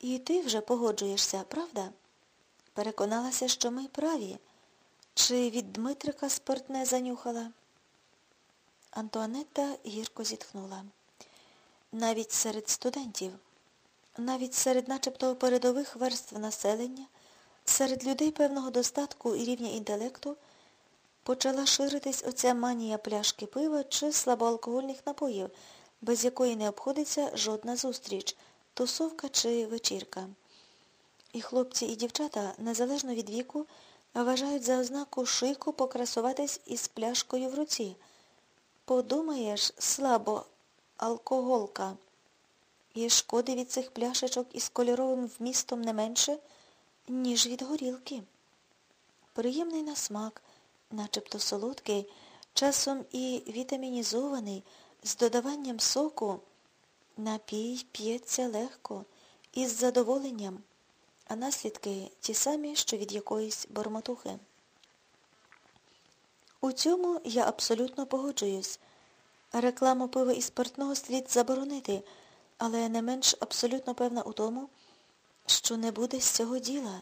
І ти вже погоджуєшся, правда? Переконалася, що ми праві. Чи від Дмитрика спиртне занюхала? Антуанетта гірко зітхнула. Навіть серед студентів, навіть серед начебто передових верств населення, серед людей певного достатку і рівня інтелекту почала ширитись оця манія пляшки пива чи слабоалкогольних напоїв, без якої не обходиться жодна зустріч, тусовка чи вечірка. І хлопці, і дівчата, незалежно від віку, вважають за ознаку шику покрасуватись із пляшкою в руці. Подумаєш, слабо, алкоголка. І шкоди від цих пляшечок із кольоровим вмістом не менше, ніж від горілки. Приємний на смак, начебто солодкий, часом і вітамінізований, з додаванням соку, напій п'ється легко, із задоволенням, а наслідки ті самі, що від якоїсь бормотухи. У цьому я абсолютно погоджуюсь. Рекламу пива і спиртного слід заборонити, але не менш абсолютно певна у тому, що не буде з цього діла.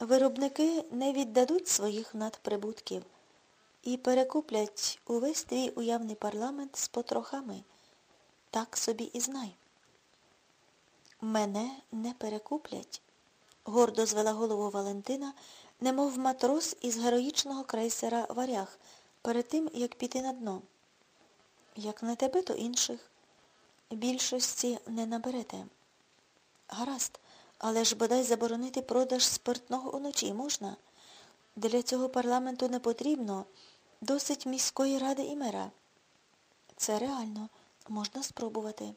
Виробники не віддадуть своїх надприбутків і перекуплять увесь твій уявний парламент з потрохами. Так собі і знай. Мене не перекуплять, гордо звела голову Валентина, немов матрос із героїчного крейсера Варяг, перед тим, як піти на дно. Як не тебе, то інших. Більшості не наберете. Гаразд, але ж бодай заборонити продаж спиртного уночі можна. Для цього парламенту не потрібно. Досить міської ради і мера. Це реально, можна спробувати.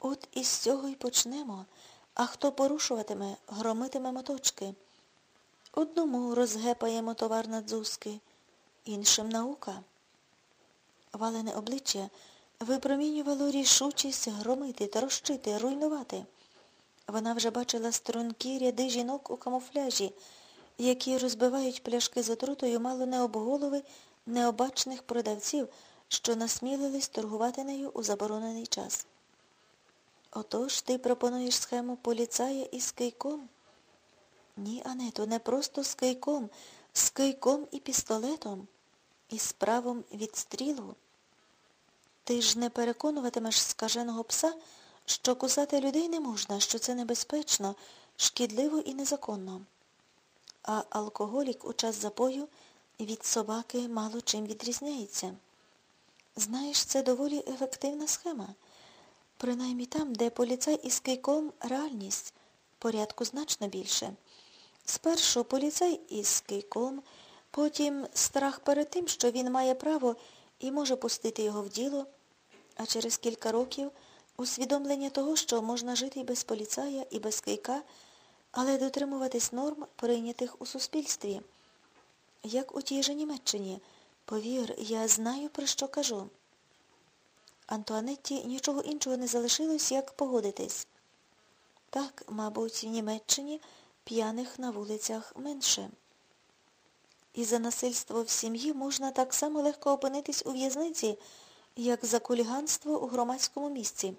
От із цього й почнемо. А хто порушуватиме, громитиме моточки. Одному розгепаємо товар на іншим наука. Валене обличчя випромінювало рішучість громити, трощити, руйнувати. Вона вже бачила стрункі ряди жінок у камуфляжі, які розбивають пляшки з отрутою мало не об голови необачних продавців, що насмілились торгувати нею у заборонений час. Отож ти пропонуєш схему поліцая із кийком? Ні, Ането, не просто з кийком, з кийком і пістолетом, і з правом відстрілу. Ти ж не переконуватимеш скаженого пса, що кусати людей не можна, що це небезпечно, шкідливо і незаконно. А алкоголік у час запою від собаки мало чим відрізняється. Знаєш, це доволі ефективна схема. Принаймні там, де поліцай із кийком реальність, порядку значно більше. Спершу поліцай із кийком, потім страх перед тим, що він має право і може пустити його в діло, а через кілька років усвідомлення того, що можна жити і без поліцая, і без кийка, але дотримуватись норм, прийнятих у суспільстві. Як у тій же Німеччині. Повір, я знаю, про що кажу. Антуанетті нічого іншого не залишилось, як погодитись. Так, мабуть, в Німеччині п'яних на вулицях менше. І за насильство в сім'ї можна так само легко опинитись у в'язниці, як за куліганство у громадському місці.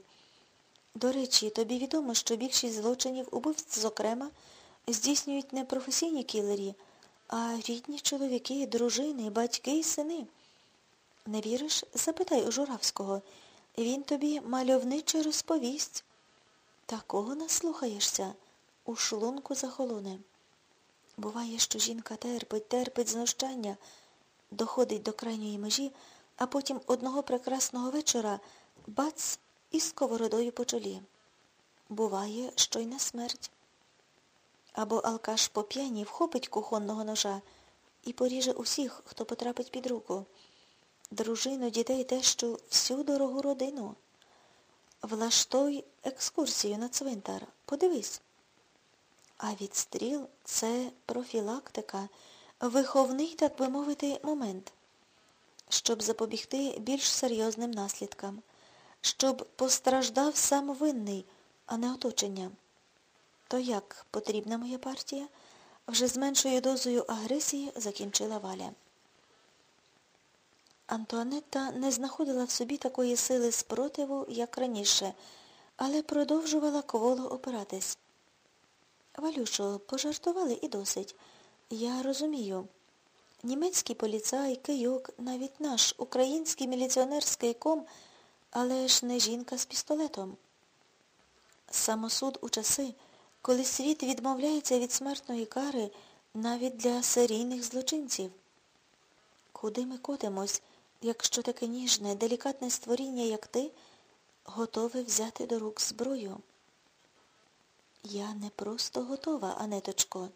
До речі, тобі відомо, що більшість злочинів убивств, зокрема, здійснюють не професійні кілері, а рідні чоловіки, дружини, батьки і сини. Не віриш? Запитай у Журавського. Він тобі мальовниче розповість. Такого наслухаєшся, у шлунку захолоне. Буває, що жінка терпить, терпить знущання, доходить до крайньої межі, а потім одного прекрасного вечора бац із сковородою по чолі. Буває, що й на смерть. Або алкаш по п'яні вхопить кухонного ножа і поріже усіх, хто потрапить під руку. Дружину, дітей тещу, всю дорогу родину. Влаштуй екскурсію на цвинтар. Подивись. А відстріл це профілактика, виховний, так би мовити, момент, щоб запобігти більш серйозним наслідкам, щоб постраждав сам винний, а не оточення. То як потрібна моя партія? Вже з меншою дозою агресії закінчила Валя. Антуанетта не знаходила в собі такої сили спротиву, як раніше, але продовжувала кволо опиратись. Валюшо, пожартували і досить. Я розумію. Німецький поліцай, кийок, навіть наш український міліціонерський ком, але ж не жінка з пістолетом. Самосуд у часи, коли світ відмовляється від смертної кари навіть для серійних злочинців. Куди ми котимось, якщо таке ніжне, делікатне створіння, як ти, готове взяти до рук зброю? Я не просто готова, Анеточко.